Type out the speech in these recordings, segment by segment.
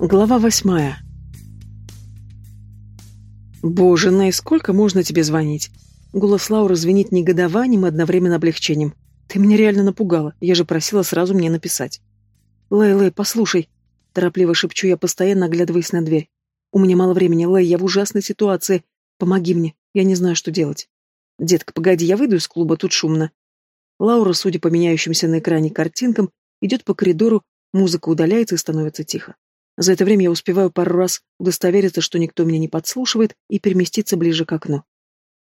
Глава восьмая. «Боже, Ней, сколько можно тебе звонить?» Голос Лауры звенит негодованием и одновременно облегчением. «Ты меня реально напугала. Я же просила сразу мне написать». «Лэй, Лэй, послушай». Торопливо шепчу я, постоянно оглядываясь на дверь. «У меня мало времени, Лэй, я в ужасной ситуации. Помоги мне. Я не знаю, что делать». «Детка, погоди, я выйду из клуба, тут шумно». Лаура, судя по меняющимся на экране картинкам, идет по коридору, музыка удаляется и становится тихо. За это время я успеваю пару раз удостовериться, что никто меня не подслушивает, и переместиться ближе к окну.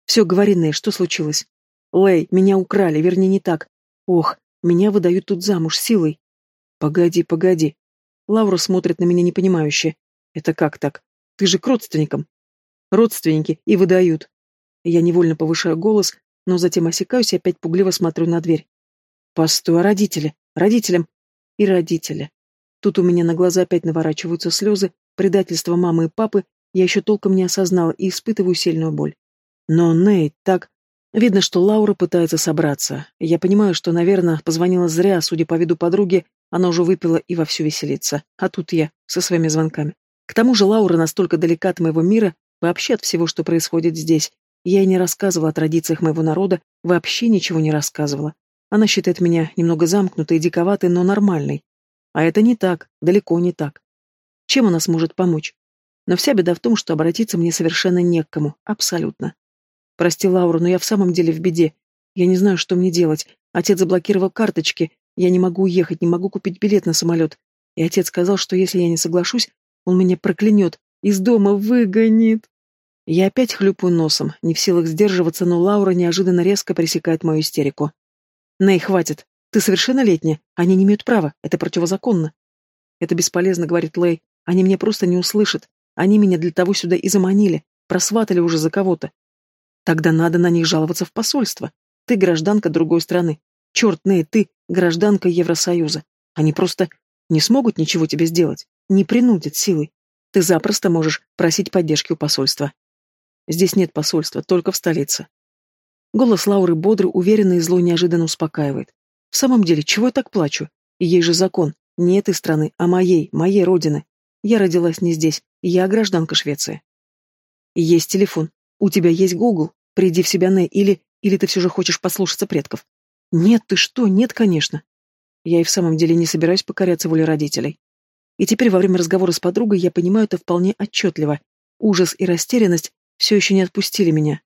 Все, говори, Нэй, что случилось? Лэй, меня украли, вернее, не так. Ох, меня выдают тут замуж силой. Погоди, погоди. Лаура смотрит на меня непонимающе. Это как так? Ты же к родственникам. Родственники и выдают. Я невольно повышаю голос, но затем осекаюсь и опять пугливо смотрю на дверь. Постой, а родители? Родителям? И родители. Тут у меня на глаза опять наворачиваются слезы, предательство мамы и папы я еще толком не осознала и испытываю сильную боль. Но Нейт так... Видно, что Лаура пытается собраться. Я понимаю, что, наверное, позвонила зря, судя по виду подруги, она уже выпила и вовсю веселится. А тут я, со своими звонками. К тому же Лаура настолько далека от моего мира, вообще от всего, что происходит здесь. Я и не рассказывала о традициях моего народа, вообще ничего не рассказывала. Она считает меня немного замкнутой и диковатой, но нормальной. А это не так, далеко не так. Чем она сможет помочь? Но вся беда в том, что обратиться мне совершенно не к кому, абсолютно. Прости, Лаура, но я в самом деле в беде. Я не знаю, что мне делать. Отец заблокировал карточки, я не могу уехать, не могу купить билет на самолет. И отец сказал, что если я не соглашусь, он меня проклянет, из дома выгонит. Я опять хлюпаю носом, не в силах сдерживаться, но Лаура неожиданно резко пресекает мою истерику. Ней, хватит. Ты совершеннолетняя. Они не имеют права. Это противозаконно. Это бесполезно, говорит Лэй. Они меня просто не услышат. Они меня для того сюда и заманили. Просватали уже за кого-то. Тогда надо на них жаловаться в посольство. Ты гражданка другой страны. Черт, Ней, ты гражданка Евросоюза. Они просто не смогут ничего тебе сделать. Не принудят силой. Ты запросто можешь просить поддержки у посольства. Здесь нет посольства, только в столице. Голос Лауры бодрый, уверенный и злой неожиданно успокаивает. В самом деле, чего я так плачу? Ей же закон. Не этой страны, а моей, моей родины. Я родилась не здесь. Я гражданка Швеции. Есть телефон. У тебя есть Google. Приди в себя, Нэй, или... Или ты все же хочешь послушаться предков? Нет, ты что? Нет, конечно. Я и в самом деле не собираюсь покоряться воле родителей. И теперь во время разговора с подругой я понимаю это вполне отчетливо. Ужас и растерянность все еще не отпустили меня.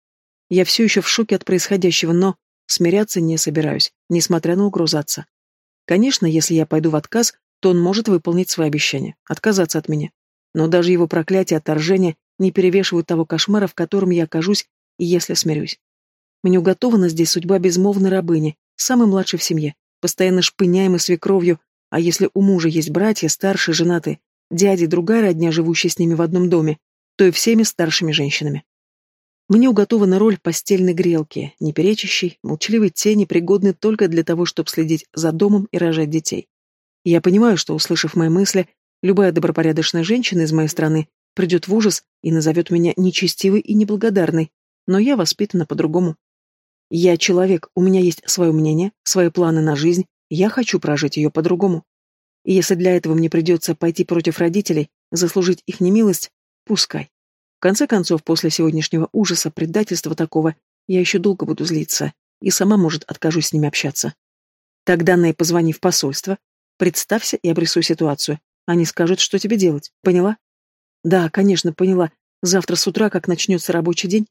Я все еще в шоке от происходящего, но Смиряться не собираюсь, несмотря на угрозу отца. Конечно, если я пойду в отказ, то он может выполнить свои обещания, отказаться от меня. Но даже его проклятие отторжение не перевешивают того кошмара, в котором я окажусь, если смирюсь. Мне уготована здесь судьба безмолвной рабыни, самой младшей в семье, постоянно шпыняемой свекровью, а если у мужа есть братья, старшие, женатые, дяди, другая родня, живущая с ними в одном доме, то и всеми старшими женщинами. Мне уготована роль постельной грелки, неперечащей, молчаливой тени, пригодной только для того, чтобы следить за домом и рожать детей. Я понимаю, что, услышав мои мысли, любая добропорядочная женщина из моей страны придет в ужас и назовет меня нечестивой и неблагодарной, но я воспитана по-другому. Я человек, у меня есть свое мнение, свои планы на жизнь, я хочу прожить ее по-другому. И если для этого мне придется пойти против родителей, заслужить их немилость, пускай конце концов, после сегодняшнего ужаса, предательства такого, я еще долго буду злиться, и сама, может, откажусь с ними общаться. Тогда, Нэй, позвони в посольство, представься и обрисуй ситуацию. Они скажут, что тебе делать. Поняла? Да, конечно, поняла. Завтра с утра, как начнется рабочий день.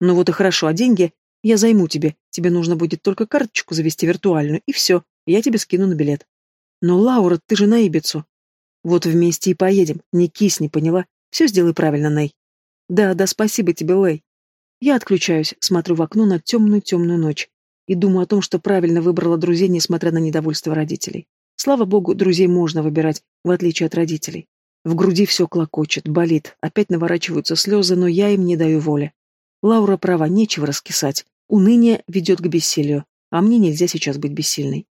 Ну вот и хорошо, а деньги я займу тебе. Тебе нужно будет только карточку завести виртуальную, и все, я тебе скину на билет. Но, Лаура, ты же на Ибицу. Вот вместе и поедем. Не кисни, поняла? Все сделай правильно, Ней. Да, да, спасибо тебе, Лэй. Я отключаюсь, смотрю в окно на темную-темную ночь и думаю о том, что правильно выбрала друзей, несмотря на недовольство родителей. Слава богу, друзей можно выбирать, в отличие от родителей. В груди все клокочет, болит, опять наворачиваются слезы, но я им не даю воли. Лаура права, нечего раскисать. Уныние ведет к бессилию, а мне нельзя сейчас быть бессильной.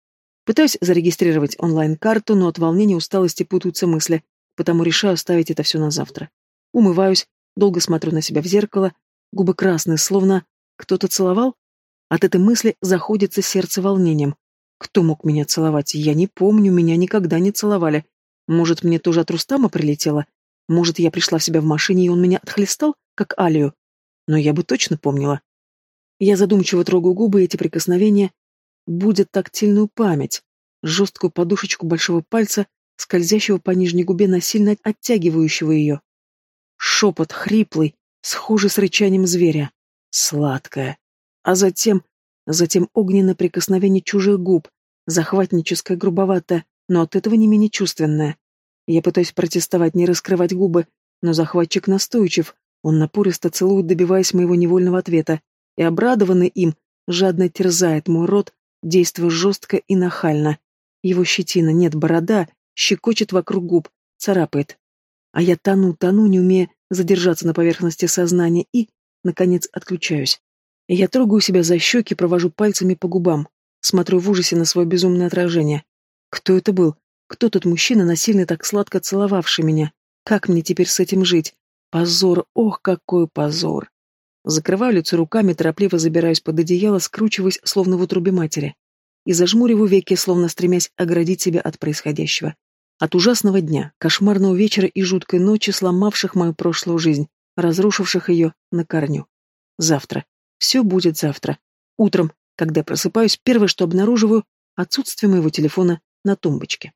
Пытаюсь зарегистрировать онлайн-карту, но от волнения усталости путаются мысли, потому решаю оставить это все на завтра. Умываюсь, Долго смотрю на себя в зеркало, губы красные, словно кто-то целовал. От этой мысли заходится сердце волнением. Кто мог меня целовать? Я не помню, меня никогда не целовали. Может, мне тоже от Рустама прилетело? Может, я пришла в себя в машине, и он меня отхлестал, как Алию? Но я бы точно помнила. Я задумчиво трогаю губы, и эти прикосновения будет тактильную память, жесткую подушечку большого пальца, скользящего по нижней губе, насильно оттягивающего ее. Шепот хриплый, схожий с рычанием зверя. Сладкое. А затем... Затем огненное прикосновение чужих губ, захватническое, грубоватое, но от этого не менее чувственное. Я пытаюсь протестовать, не раскрывать губы, но захватчик настойчив, он напористо целует, добиваясь моего невольного ответа, и, обрадованный им, жадно терзает мой рот, действуя жестко и нахально. Его щетина, нет, борода, щекочет вокруг губ, царапает. А я тону, тону, не умея задержаться на поверхности сознания и, наконец, отключаюсь. Я трогаю себя за щеки, провожу пальцами по губам, смотрю в ужасе на свое безумное отражение. Кто это был? Кто тот мужчина, насильно так сладко целовавший меня? Как мне теперь с этим жить? Позор, ох, какой позор! Закрываю лицо руками, торопливо забираюсь под одеяло, скручиваясь, словно в утробе матери. И зажмуриваю веки, словно стремясь оградить себя от происходящего. От ужасного дня, кошмарного вечера и жуткой ночи, сломавших мою прошлую жизнь, разрушивших ее на корню. Завтра. Все будет завтра. Утром, когда просыпаюсь, первое, что обнаруживаю, отсутствие моего телефона на тумбочке.